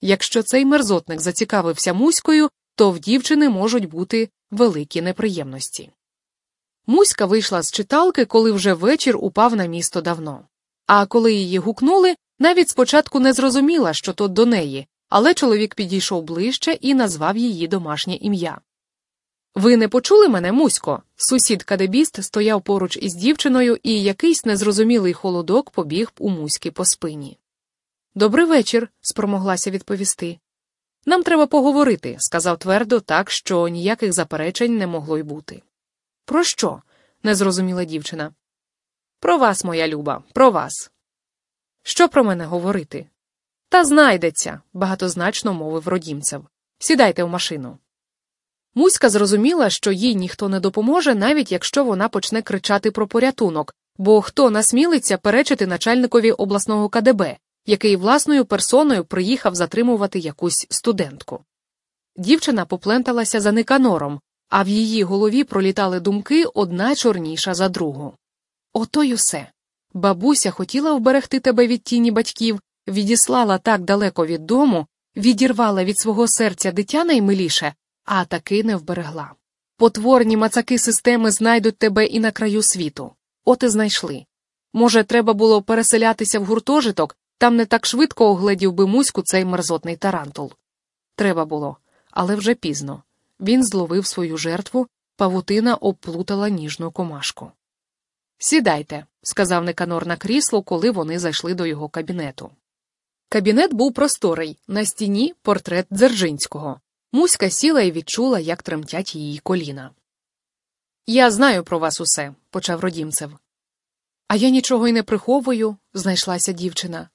Якщо цей мерзотник зацікавився Муською, то в дівчини можуть бути великі неприємності. Муська вийшла з читалки, коли вже вечір упав на місто давно. А коли її гукнули, навіть спочатку не зрозуміла, що то до неї, але чоловік підійшов ближче і назвав її домашнє ім'я. Ви не почули мене, Мусько? Сусід кадебіст стояв поруч із дівчиною, і якийсь незрозумілий холодок побіг у Муськи по спині. Добрий вечір, спромоглася відповісти. Нам треба поговорити, сказав твердо, так, що ніяких заперечень не могло й бути. Про що? не зрозуміла дівчина. Про вас, моя люба, про вас. Що про мене говорити? Та знайдеться, багатозначно мовив родімцев. Сідайте в машину. Муська зрозуміла, що їй ніхто не допоможе, навіть якщо вона почне кричати про порятунок, бо хто насмілиться перечити начальникові обласного КДБ, який власною персоною приїхав затримувати якусь студентку. Дівчина попленталася за Никанором, а в її голові пролітали думки одна чорніша за другу. Ото й усе. Бабуся хотіла вберегти тебе від тіні батьків, відіслала так далеко від дому, відірвала від свого серця дитя наймиліше, а таки не вберегла. Потворні мацаки системи знайдуть тебе і на краю світу. От і знайшли. Може, треба було переселятися в гуртожиток, там не так швидко огледів би муську цей мерзотний тарантул. Треба було, але вже пізно. Він зловив свою жертву, павутина обплутала ніжну комашку. Сідайте, сказав Неканор на крісло, коли вони зайшли до його кабінету. Кабінет був просторий, на стіні портрет Дзержинського. Муська сіла і відчула, як тремтять її коліна. Я знаю про вас усе, почав родімцев. А я нічого й не приховую, знайшлася дівчина.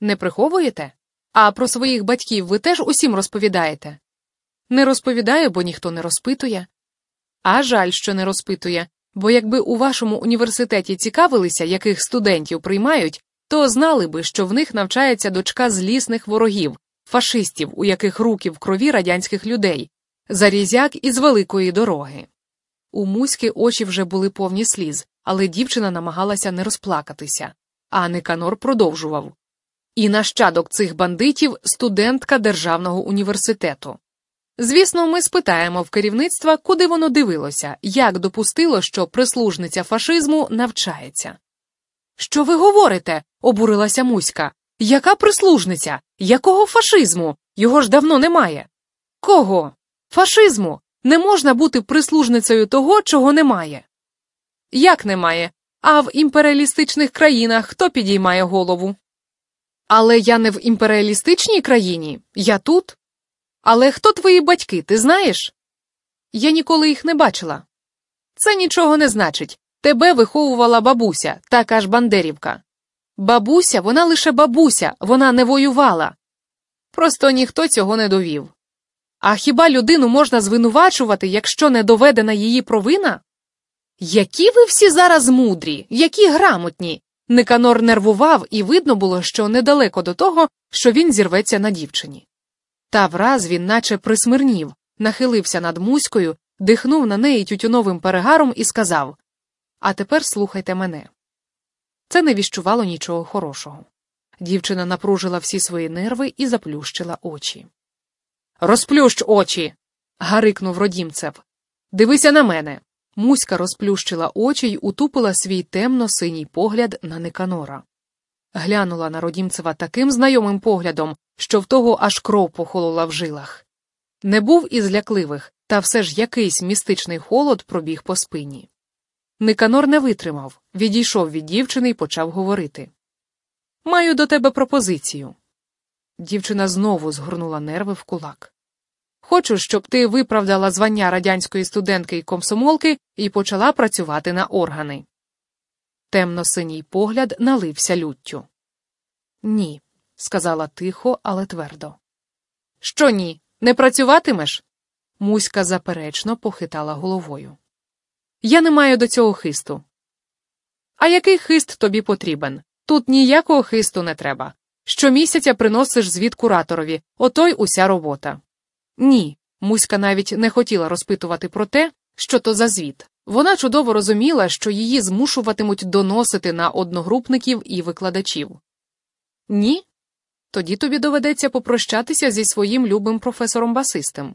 Не приховуєте? А про своїх батьків ви теж усім розповідаєте? Не розповідаю, бо ніхто не розпитує. А жаль, що не розпитує, бо якби у вашому університеті цікавилися, яких студентів приймають, то знали би, що в них навчається дочка злісних ворогів, фашистів, у яких руки в крові радянських людей, зарізяк із великої дороги. У Муськи очі вже були повні сліз, але дівчина намагалася не розплакатися, а Никанор продовжував. І нащадок цих бандитів студентка Державного університету. Звісно, ми спитаємо в керівництва, куди воно дивилося, як допустило, що прислужниця фашизму навчається. Що ви говорите? обурилася Муська. Яка прислужниця? Якого фашизму? Його ж давно немає. Кого? Фашизму. Не можна бути прислужницею того, чого немає. Як немає? А в імперіалістичних країнах хто підіймає голову? Але я не в імперіалістичній країні, я тут. Але хто твої батьки, ти знаєш? Я ніколи їх не бачила. Це нічого не значить. Тебе виховувала бабуся, така ж Бандерівка. Бабуся, вона лише бабуся, вона не воювала. Просто ніхто цього не довів. А хіба людину можна звинувачувати, якщо не доведена її провина? Які ви всі зараз мудрі, які грамотні. Никанор нервував, і видно було, що недалеко до того, що він зірветься на дівчині. Та враз він наче присмирнів, нахилився над муською, дихнув на неї тютюновим перегаром і сказав А тепер слухайте мене. Це не віщувало нічого хорошого. Дівчина напружила всі свої нерви і заплющила очі. Розплющ очі. гарикнув родімцев. Дивися на мене. Муська розплющила очі й утупила свій темно синій погляд на Никанора. Глянула на родімцева таким знайомим поглядом, що в того аж кров похолола в жилах. Не був із лякливих, та все ж якийсь містичний холод пробіг по спині. Никанор не витримав, відійшов від дівчини і почав говорити. Маю до тебе пропозицію. Дівчина знову згорнула нерви в кулак. Хочу, щоб ти виправдала звання радянської студентки і комсомолки і почала працювати на органи. Темно-синій погляд налився люттю. Ні, сказала тихо, але твердо. Що ні? Не працюватимеш? Муська заперечно похитала головою. Я не маю до цього хисту. А який хист тобі потрібен? Тут ніякого хисту не треба. Щомісяця приносиш звіт кураторові, ото й уся робота. Ні, Муська навіть не хотіла розпитувати про те, що то за звіт. Вона чудово розуміла, що її змушуватимуть доносити на одногрупників і викладачів. Ні? Тоді тобі доведеться попрощатися зі своїм любим професором басистом.